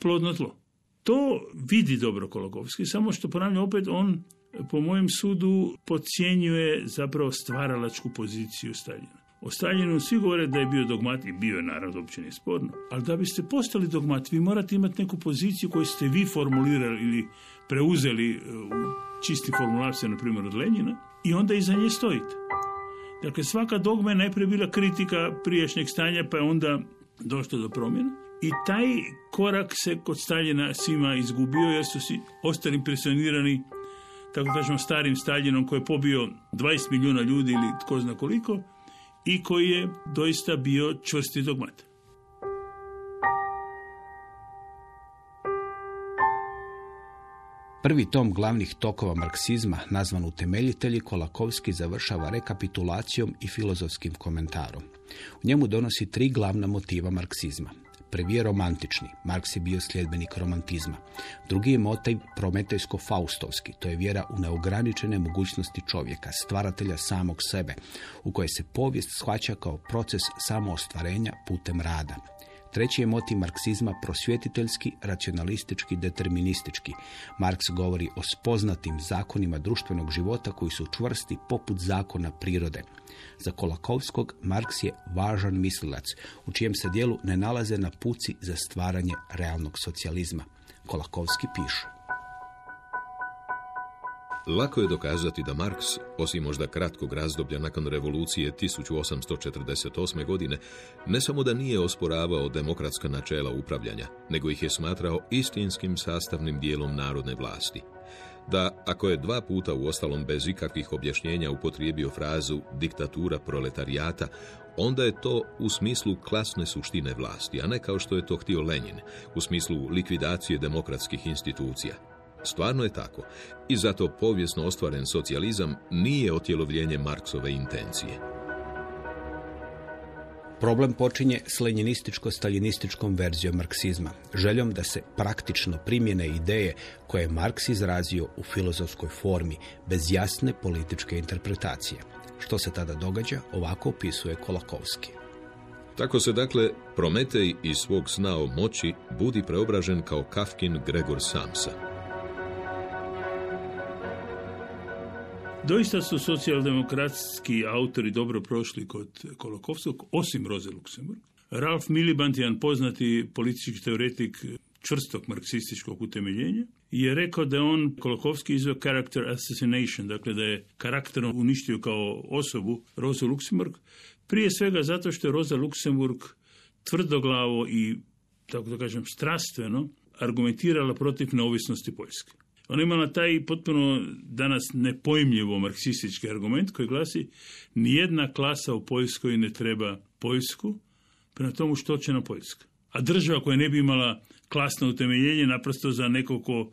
S4: plodno tlo. To vidi dobro Kolokovski, samo što ponavljam opet on po mojem sudu podcjenjuje zapravo stvaralačku poziciju Staljina. O Staljinu svi govore da je bio dogmat i bio je naravno uopće nije sporno. Ali da biste postali dogmat, vi morate imati neku poziciju koju ste vi formulirali ili preuzeli e, u čisti formulaciju, na primjer od Lenjina, i onda iza nje stojite. Dakle, svaka dogma je najprije bila kritika prijašnjeg stanja, pa je onda došlo do promjena. I taj korak se kod Staljina svima izgubio, jer su si ostali impresionirani tako kažemo starim Staljinom koji je pobio 20 milijuna ljudi ili tko zna koliko, i koji je doista bio čvrsti dogmat.
S2: Prvi tom glavnih tokova marksizma, nazvan utemeljitelji, Kolakovski završava rekapitulacijom i filozofskim komentarom. U njemu donosi tri glavna motiva marksizma. Prvi je romantični, Marks je bio sljedbenik romantizma. Drugi je motiv prometejsko-faustovski, to je vjera u neograničene mogućnosti čovjeka, stvaratelja samog sebe, u koje se povijest shvaća kao proces samoostvarenja putem rada. Treći je motiv marksizma prosvjetiteljski, racionalistički, deterministički. Marks govori o spoznatim zakonima društvenog života koji su čvrsti poput zakona prirode. Za Kolakovskog Marks je važan mislilac, u čijem se dijelu ne nalaze na puci za stvaranje realnog socijalizma. Kolakovski piše.
S3: Lako je dokazati da Marks, osim možda kratkog razdoblja nakon revolucije 1848. godine, ne samo da nije osporavao demokratska načela upravljanja, nego ih je smatrao istinskim sastavnim dijelom narodne vlasti. Da, ako je dva puta u ostalom bez ikakvih objašnjenja upotrijebio frazu diktatura proletarijata, onda je to u smislu klasne suštine vlasti, a ne kao što je to htio Lenin, u smislu likvidacije demokratskih institucija. Stvarno je tako. I zato povijesno ostvaren socijalizam nije otjelovljenje Marksove intencije.
S2: Problem počinje s lenjinističko-staljinističkom verzijom marksizma, željom da se praktično primjene ideje koje je Marks izrazio u filozofskoj formi, bez jasne političke interpretacije. Što se tada događa, ovako opisuje Kolakovski.
S3: Tako se dakle Prometej iz svog sna o moći budi preobražen kao Kafkin Gregor Samsa.
S4: Doista su socijaldemokratski autori dobro prošli kod Kolokovskog, osim Roze Luksemburg. Ralf Miliband, jedan poznati politički teoretik čvrstog marksističkog utemeljenja, je rekao da je on Kolokovski izveo character assassination, dakle da je karakterno uništio kao osobu Roza Luksemburg, prije svega zato što je Roza Luksemburg tvrdoglavo i, tako da kažem, strastveno argumentirala protiv neovisnosti Poljske. Ona imala taj potpuno danas nepojmljivo marksistički argument koji glasi nijedna klasa u Poljskoj ne treba Poljsku, prema tomu što će na Poljska. A država koja ne bi imala klasno utemeljenje naprosto za nekog ko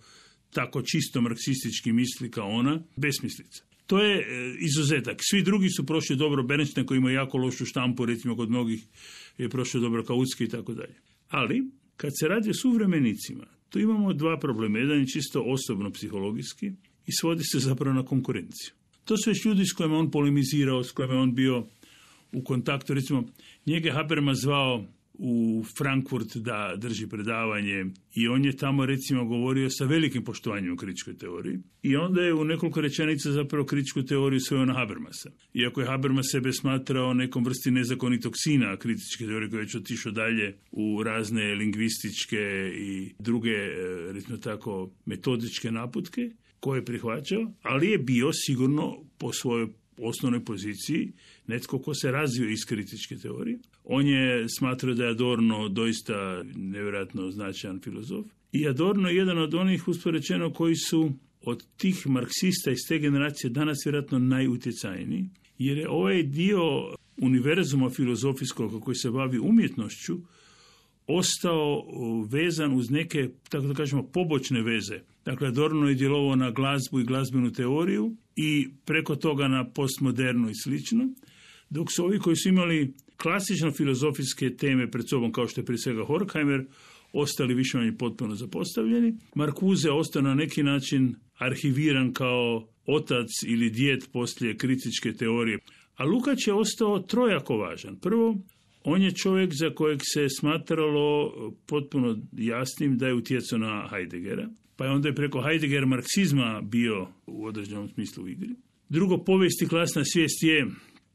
S4: tako čisto marksistički misli kao ona, besmislica. To je e, izuzetak. Svi drugi su prošli dobro. Bernstein koji ima jako lošu štampu, recimo kod mnogih je prošao dobro Kautski i tako dalje. Ali, kad se radi o suvremenicima, tu imamo dva problema. Jedan je čisto osobno psihologijski i svodi se zapravo na konkurenciju. To su već ljudi s kojima on polemizirao, s kojima on bio u kontaktu. Recimo, njega Habermas zvao u Frankfurt da drži predavanje i on je tamo recimo govorio sa velikim poštovanjem u kritičkoj teoriji i onda je u nekoliko rečenica zapravo kritičku teoriju svojao na Habermasa. Iako je Habermas sebe smatrao nekom vrsti nezakonitog sina kritičke teorije koja je već otišao dalje u razne lingvističke i druge e, recimo tako metodičke naputke koje je prihvaćao, ali je bio sigurno po svojoj osnovnoj poziciji netko ko se razvio iz kritičke teorije. On je smatrao da je Adorno doista nevjerojatno značajan filozof. I Adorno je jedan od onih, usporečeno, koji su od tih marksista iz te generacije danas vjerojatno najutjecajniji, jer je ovaj dio univerzuma filozofijskog koji se bavi umjetnošću ostao vezan uz neke, tako da kažemo, pobočne veze. Dakle, Adorno je djelovao na glazbu i glazbenu teoriju i preko toga na postmodernu i slično, dok su ovi koji su imali klasično filozofijske teme pred sobom, kao što je prije svega Horkheimer, ostali više manje potpuno zapostavljeni. Markuze ostao na neki način arhiviran kao otac ili djed poslije kritičke teorije. A Lukač je ostao trojako važan. Prvo, on je čovjek za kojeg se smatralo potpuno jasnim da je utjecao na Heideggera, pa je onda je preko Heidegger marksizma bio u određenom smislu u igri. Drugo, povijest i klasna svijest je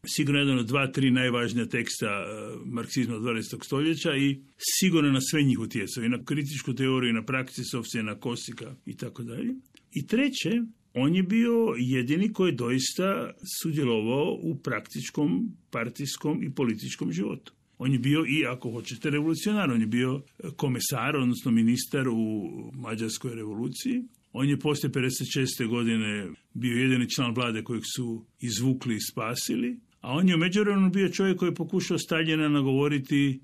S4: sigurno jedan od dva, tri najvažnija teksta e, marksizma 20. stoljeća i sigurno na sve njih utjecao, i na kritičku teoriju, i na praksisovce, na Kosika i tako dalje. I treće, on je bio jedini koji je doista sudjelovao u praktičkom, partijskom i političkom životu. On je bio i, ako hoćete, revolucionar. On je bio komesar, odnosno ministar u Mađarskoj revoluciji. On je poslije 56. godine bio jedini član vlade kojeg su izvukli i spasili. A on je u međuvremenu bio čovjek koji je pokušao Staljina nagovoriti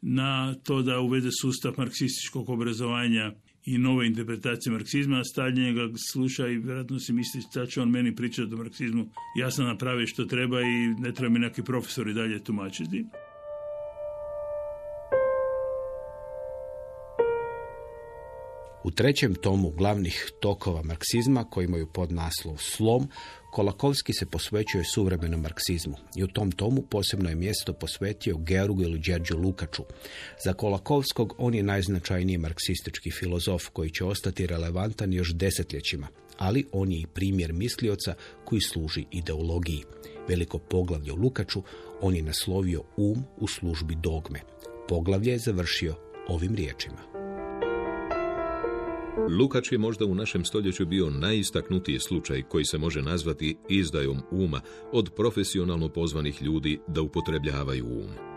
S4: na to da uvede sustav marksističkog obrazovanja i nove interpretacije marksizma, a ga sluša i vjerojatno si misli da će on meni pričati o marksizmu. Ja sam napravio što treba i ne treba mi neki profesori dalje tumačiti.
S2: U trećem tomu glavnih tokova marksizma, koji imaju pod naslov Slom, Kolakovski se posvećuje suvremenom marksizmu i u tom tomu posebno je mjesto posvetio Georgu ili Đerđu Lukaču. Za Kolakovskog on je najznačajniji marksistički filozof koji će ostati relevantan još desetljećima, ali on je i primjer mislioca koji služi ideologiji. Veliko poglavlje u Lukaču on je naslovio um u službi dogme. Poglavlje je završio ovim riječima.
S3: Lukač je možda u našem stoljeću bio najistaknutiji slučaj koji se može nazvati izdajom uma od profesionalno pozvanih ljudi da upotrebljavaju um.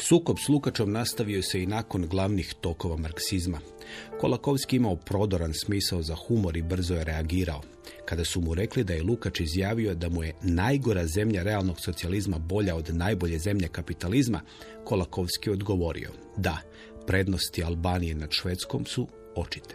S2: Sukob s Lukačom nastavio se i nakon glavnih tokova marksizma. Kolakovski imao prodoran smisao za humor i brzo je reagirao. Kada su mu rekli da je Lukač izjavio da mu je najgora zemlja realnog socijalizma bolja od najbolje zemlje kapitalizma, Kolakovski odgovorio da, prednosti Albanije nad Švedskom su očite.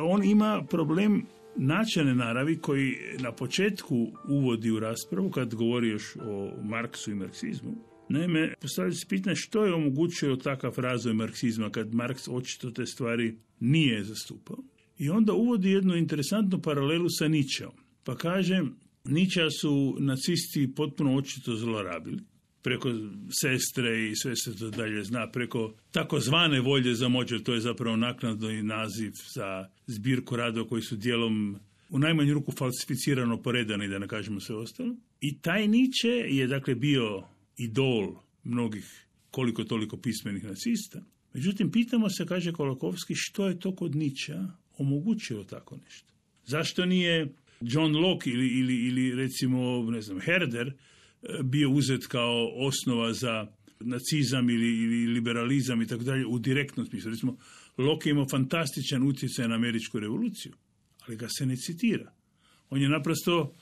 S4: On ima problem načelne naravi koji na početku uvodi u raspravu kad govori još o Marksu i marksizmu. Naime, postavlja se pitanje što je omogućio takav razvoj marksizma kad Marks očito te stvari nije zastupao. I onda uvodi jednu interesantnu paralelu sa Ničeom. Pa kaže, Niča su nacisti potpuno očito zlorabili preko sestre i sve se to dalje zna, preko takozvane volje za moć, to je zapravo naknadno i naziv za zbirku radova koji su dijelom u najmanju ruku falsificirano poredani, da ne kažemo sve ostalo. I taj Niče je dakle bio idol mnogih koliko toliko pismenih nacista. Međutim, pitamo se, kaže Kolakovski, što je to kod Niča omogućilo tako nešto? Zašto nije John Locke ili, ili, ili recimo, ne znam, Herder bio uzet kao osnova za nacizam ili, liberalizam i tako dalje u direktnom smislu. Recimo, Locke imao fantastičan utjecaj na američku revoluciju, ali ga se ne citira. On je naprosto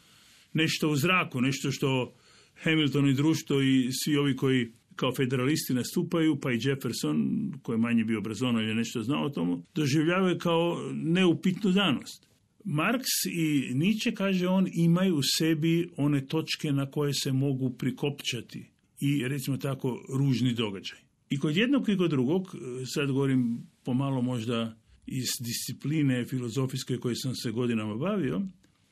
S4: nešto u zraku, nešto što Hamilton i društvo i svi ovi koji kao federalisti nastupaju, pa i Jefferson, koji je manje bio obrazovan ili nešto znao o tomu, doživljavaju kao neupitnu danost. Marks i Nietzsche, kaže on, imaju u sebi one točke na koje se mogu prikopčati i, recimo tako, ružni događaj. I kod jednog i kod drugog, sad govorim pomalo možda iz discipline filozofijske koje sam se godinama bavio,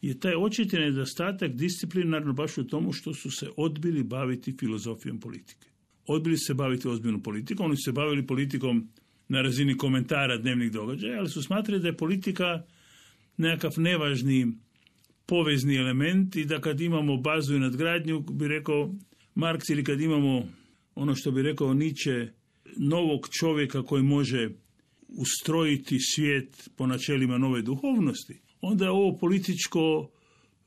S4: je taj očiti nedostatak disciplinarno baš u tomu što su se odbili baviti filozofijom politike. Odbili se baviti ozbiljnom politikom, oni su se bavili politikom na razini komentara dnevnih događaja, ali su smatrali da je politika nekakav nevažni povezni element i da kad imamo bazu i nadgradnju, bi rekao Marks, ili kad imamo ono što bi rekao Nietzsche, novog čovjeka koji može ustrojiti svijet po načelima nove duhovnosti, onda je ovo političko,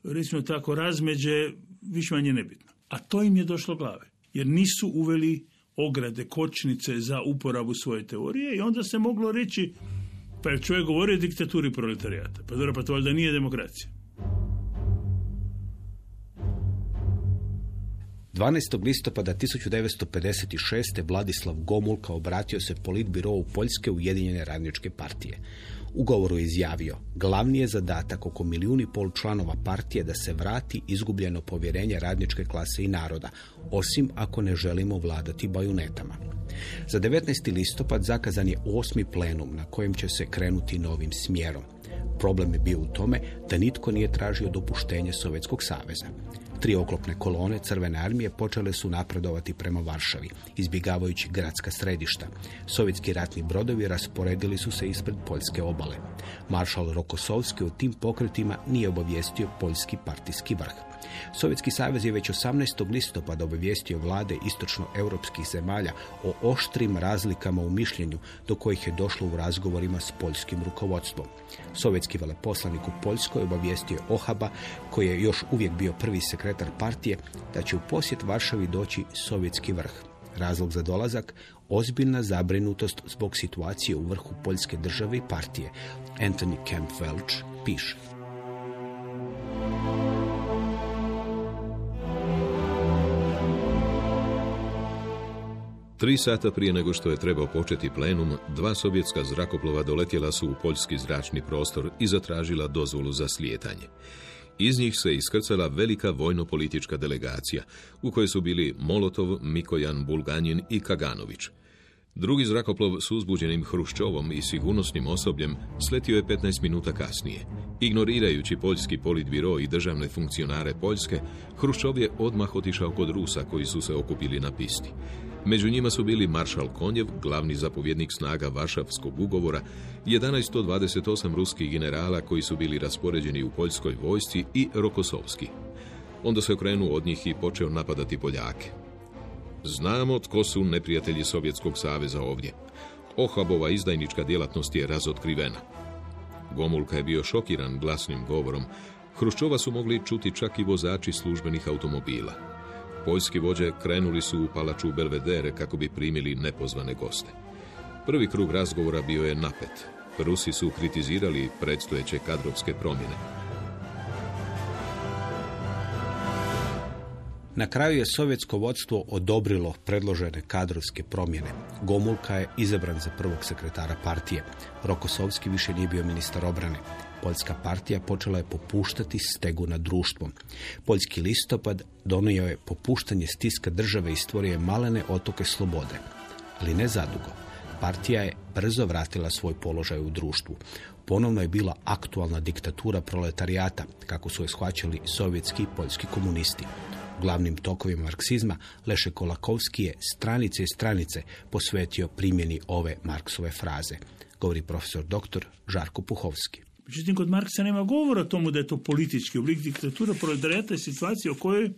S4: recimo tako, razmeđe više manje nebitno. A to im je došlo glave, jer nisu uveli ograde, kočnice za uporabu svoje teorije i onda se moglo reći pa je čovjek govorio o diktaturi proletarijata. Pa dobro, pa to valjda nije demokracija.
S2: 12. listopada 1956. Vladislav Gomulka obratio se politbirovu Poljske Ujedinjene radničke partije. U govoru je izjavio, glavni je zadatak oko milijuni i pol članova partije da se vrati izgubljeno povjerenje radničke klase i naroda, osim ako ne želimo vladati bajunetama. Za 19. listopad zakazan je osmi plenum na kojem će se krenuti novim smjerom. Problem je bio u tome da nitko nije tražio dopuštenje Sovjetskog saveza. Tri oklopne kolone Crvene armije počele su napredovati prema Varšavi, izbjegavajući gradska središta. Sovjetski ratni brodovi rasporedili su se ispred poljske obale. Maršal Rokosovski o tim pokretima nije obavijestio poljski partijski vrh. Sovjetski savez je već 18. listopada obavijestio vlade istočnoeuropskih zemalja o oštrim razlikama u mišljenju do kojih je došlo u razgovorima s poljskim rukovodstvom. Sovjetski veleposlanik u Poljskoj obavijestio Ohaba, koji je još uvijek bio prvi sekretar partije, da će u posjet Varšavi doći sovjetski vrh. Razlog za dolazak ozbiljna zabrinutost zbog situacije u vrhu poljske države i partije. Anthony Kemp Welch piše.
S3: Tri sata prije nego što je trebao početi plenum, dva sovjetska zrakoplova doletjela su u poljski zračni prostor i zatražila dozvolu za slijetanje. Iz njih se iskrcala velika vojno-politička delegacija, u kojoj su bili Molotov, Mikojan, Bulganjin i Kaganović. Drugi zrakoplov s uzbuđenim Hruščovom i sigurnosnim osobljem sletio je 15 minuta kasnije. Ignorirajući poljski politbiro i državne funkcionare Poljske, Hruščov je odmah otišao kod Rusa koji su se okupili na pisti. Među njima su bili maršal Konjev, glavni zapovjednik snaga Varšavskog ugovora, 1128 ruskih generala koji su bili raspoređeni u poljskoj vojsci i Rokosovski. Onda se okrenuo od njih i počeo napadati Poljake. Znamo tko su neprijatelji Sovjetskog saveza ovdje. Ohabova izdajnička djelatnost je razotkrivena. Gomulka je bio šokiran glasnim govorom. Hruščova su mogli čuti čak i vozači službenih automobila. Poljski vođe krenuli su u palaču Belvedere kako bi primili nepozvane goste. Prvi krug razgovora bio je napet. Rusi su kritizirali predstojeće kadrovske promjene.
S2: Na kraju je sovjetsko vodstvo odobrilo predložene kadrovske promjene. Gomulka je izabran za prvog sekretara partije. Rokosovski više nije bio ministar obrane. Poljska partija počela je popuštati stegu nad društvom. Poljski listopad donio je popuštanje stiska države i stvorio je malene otoke slobode. Ali ne zadugo. Partija je brzo vratila svoj položaj u društvu. Ponovno je bila aktualna diktatura proletarijata, kako su je shvaćali sovjetski i poljski komunisti glavnim tokovima marksizma, Leše Kolakovski je stranice i stranice posvetio primjeni ove Marksove fraze, govori profesor dr. Žarko Puhovski.
S4: Međutim, kod Marksa nema govora o tomu da je to politički oblik diktatura proletarijata je situacija u kojoj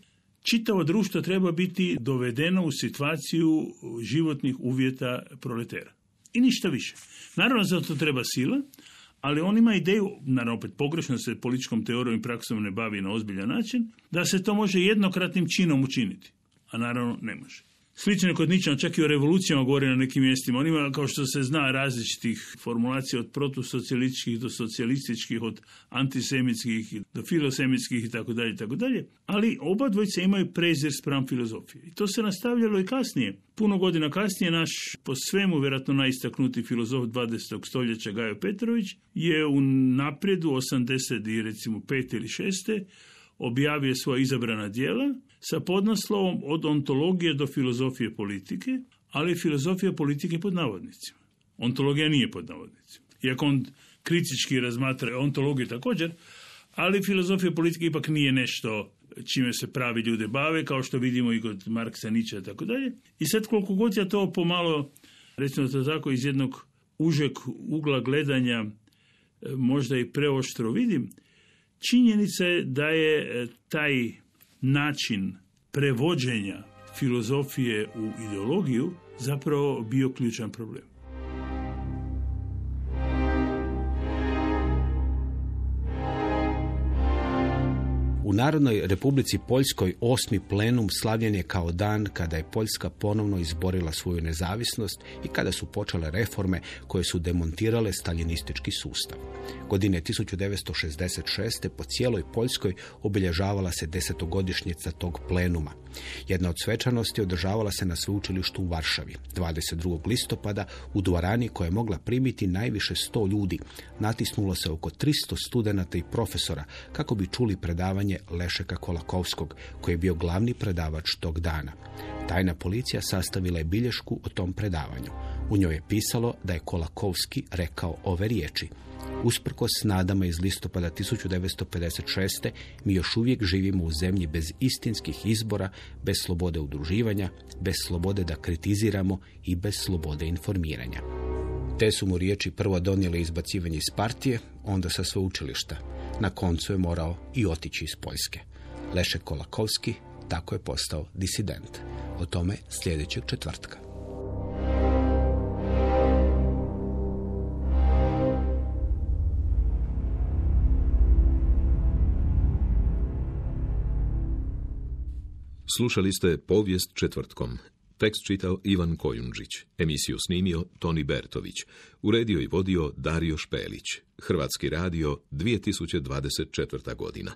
S4: čitavo društvo treba biti dovedeno u situaciju životnih uvjeta proletera. I ništa više. Naravno, za to treba sila, ali on ima ideju, naravno opet pogrešno se političkom teorijom i praksom ne bavi na ozbiljan način, da se to može jednokratnim činom učiniti. A naravno ne može. Slično je kod Ničana, čak i o revolucijama govori na nekim mjestima. On ima, kao što se zna, različitih formulacija od protusocijalističkih do socijalističkih, od antisemitskih do filosemitskih i tako dalje, tako dalje. Ali oba dvojice imaju prezir spram filozofije. I to se nastavljalo i kasnije. Puno godina kasnije naš po svemu vjerojatno najistaknuti filozof 20. stoljeća Gajo Petrović je u napredu 80 i recimo 5 ili 6 objavio svoja izabrana dijela sa podnaslovom od ontologije do filozofije politike, ali filozofija politike pod navodnicima. Ontologija nije pod navodnicima. Iako on kritički razmatra ontologiju također, ali filozofija politike ipak nije nešto čime se pravi ljude bave, kao što vidimo i kod Marksa, Nietzsche i tako dalje. I sad koliko god ja to pomalo, recimo to tako, iz jednog užeg ugla gledanja e, možda i preoštro vidim, činjenica je da je e, taj način prevođenja filozofije u ideologiju zapravo bio ključan problem.
S2: U Narodnoj republici Poljskoj osmi plenum slavljen je kao dan kada je Poljska ponovno izborila svoju nezavisnost i kada su počele reforme koje su demontirale staljinistički sustav. Godine 1966. po cijeloj Poljskoj obilježavala se desetogodišnjica tog plenuma. Jedna od svečanosti održavala se na sveučilištu u Varšavi 22. listopada u dvorani koja je mogla primiti najviše 100 ljudi. Natisnulo se oko 300 studenata i profesora kako bi čuli predavanje Lešeka Kolakovskog, koji je bio glavni predavač tog dana. Tajna policija sastavila je bilješku o tom predavanju. U njoj je pisalo da je Kolakovski rekao ove riječi. Usprkos nadama iz listopada 1956. mi još uvijek živimo u zemlji bez istinskih izbora, bez slobode udruživanja, bez slobode da kritiziramo i bez slobode informiranja. Te su mu riječi prvo donijele izbacivanje iz partije, onda sa sveučilišta. Na koncu je morao i otići iz Poljske. Lešek Kolakovski tako je postao disident. O tome sljedećeg četvrtka.
S3: Slušali ste povijest četvrtkom. Tekst čitao Ivan Kojundžić. Emisiju snimio Toni Bertović. Uredio i vodio Dario Špelić. Hrvatski radio 2024. godina.